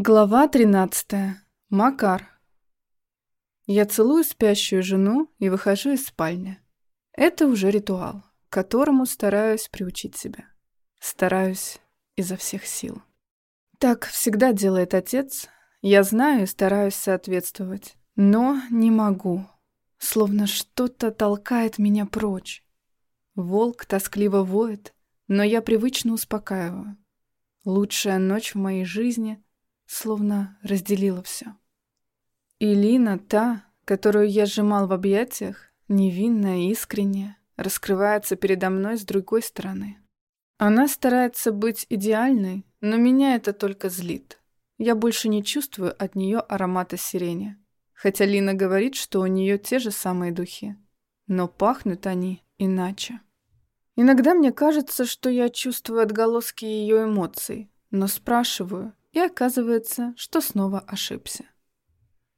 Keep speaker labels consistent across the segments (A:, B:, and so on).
A: Глава 13. Макар. Я целую спящую жену и выхожу из спальни. Это уже ритуал, к которому стараюсь приучить себя. Стараюсь изо всех сил. Так всегда делает отец. Я знаю и стараюсь соответствовать. Но не могу. Словно что-то толкает меня прочь. Волк тоскливо воет, но я привычно успокаиваю. Лучшая ночь в моей жизни — словно разделила все. И Лина, та, которую я сжимал в объятиях, невинная искренняя, раскрывается передо мной с другой стороны. Она старается быть идеальной, но меня это только злит. Я больше не чувствую от нее аромата сирени. Хотя Лина говорит, что у нее те же самые духи. Но пахнут они иначе. Иногда мне кажется, что я чувствую отголоски ее эмоций, но спрашиваю, и оказывается, что снова ошибся.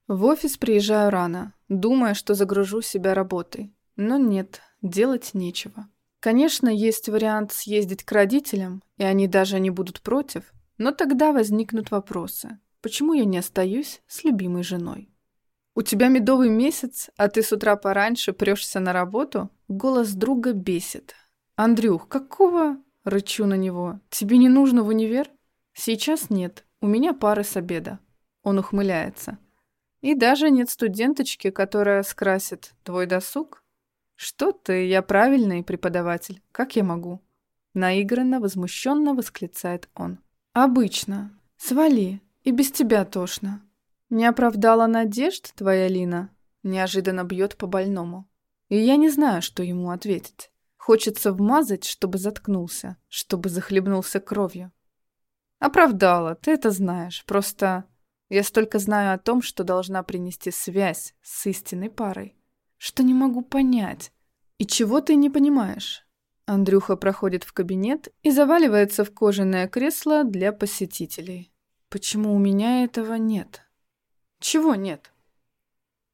A: В офис приезжаю рано, думая, что загружу себя работой. Но нет, делать нечего. Конечно, есть вариант съездить к родителям, и они даже не будут против, но тогда возникнут вопросы. Почему я не остаюсь с любимой женой? «У тебя медовый месяц, а ты с утра пораньше прешься на работу?» Голос друга бесит. «Андрюх, какого?» — рычу на него. «Тебе не нужно в универ?» «Сейчас нет. У меня пары с обеда». Он ухмыляется. «И даже нет студенточки, которая скрасит твой досуг?» «Что ты? Я правильный преподаватель. Как я могу?» Наигранно, возмущенно восклицает он. «Обычно. Свали. И без тебя тошно. Не оправдала надежд твоя Лина?» Неожиданно бьет по больному. И я не знаю, что ему ответить. Хочется вмазать, чтобы заткнулся, чтобы захлебнулся кровью. Оправдала, ты это знаешь. Просто я столько знаю о том, что должна принести связь с истинной парой, что не могу понять. И чего ты не понимаешь? Андрюха проходит в кабинет и заваливается в кожаное кресло для посетителей. Почему у меня этого нет? Чего нет?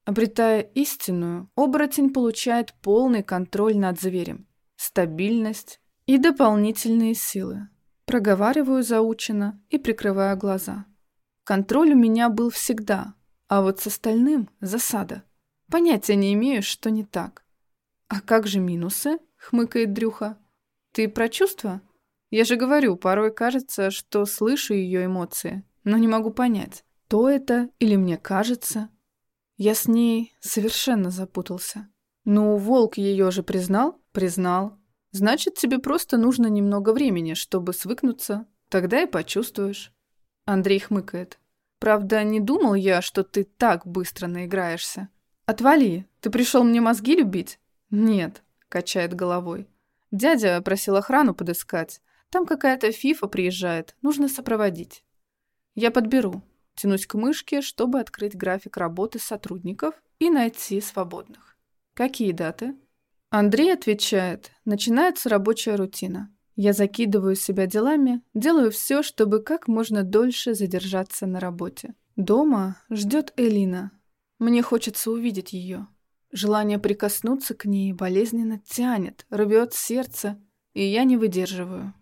A: Обретая истинную, оборотень получает полный контроль над зверем, стабильность и дополнительные силы. Проговариваю заучено и прикрываю глаза. Контроль у меня был всегда, а вот с остальным засада. Понятия не имею, что не так. «А как же минусы?» — хмыкает Дрюха. «Ты про чувства?» «Я же говорю, порой кажется, что слышу ее эмоции, но не могу понять, то это или мне кажется. Я с ней совершенно запутался. Ну, волк ее же признал? Признал. Значит, тебе просто нужно немного времени, чтобы свыкнуться. Тогда и почувствуешь. Андрей хмыкает. Правда, не думал я, что ты так быстро наиграешься. Отвали, ты пришел мне мозги любить? Нет, качает головой. Дядя просил охрану подыскать. Там какая-то фифа приезжает, нужно сопроводить. Я подберу. Тянусь к мышке, чтобы открыть график работы сотрудников и найти свободных. Какие даты? Андрей отвечает, начинается рабочая рутина. Я закидываю себя делами, делаю все, чтобы как можно дольше задержаться на работе. Дома ждет Элина. Мне хочется увидеть ее. Желание прикоснуться к ней болезненно тянет, рвет сердце, и я не выдерживаю.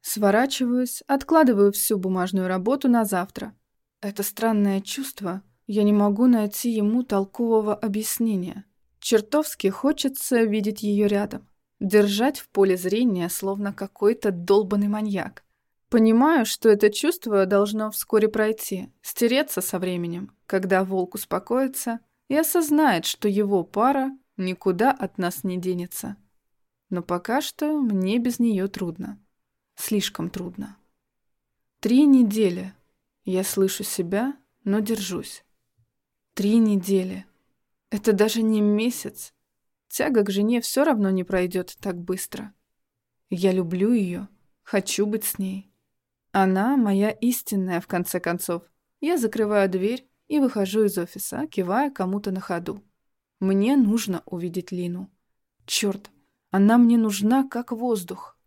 A: Сворачиваюсь, откладываю всю бумажную работу на завтра. Это странное чувство, я не могу найти ему толкового объяснения. Чертовски хочется видеть ее рядом, держать в поле зрения, словно какой-то долбанный маньяк. Понимаю, что это чувство должно вскоре пройти, стереться со временем, когда волк успокоится и осознает, что его пара никуда от нас не денется. Но пока что мне без нее трудно. Слишком трудно. Три недели. Я слышу себя, но держусь. Три недели. Это даже не месяц. Тяга к жене все равно не пройдет так быстро. Я люблю ее, хочу быть с ней. Она моя истинная, в конце концов. Я закрываю дверь и выхожу из офиса, кивая кому-то на ходу. Мне нужно увидеть Лину. Черт, она мне нужна как воздух.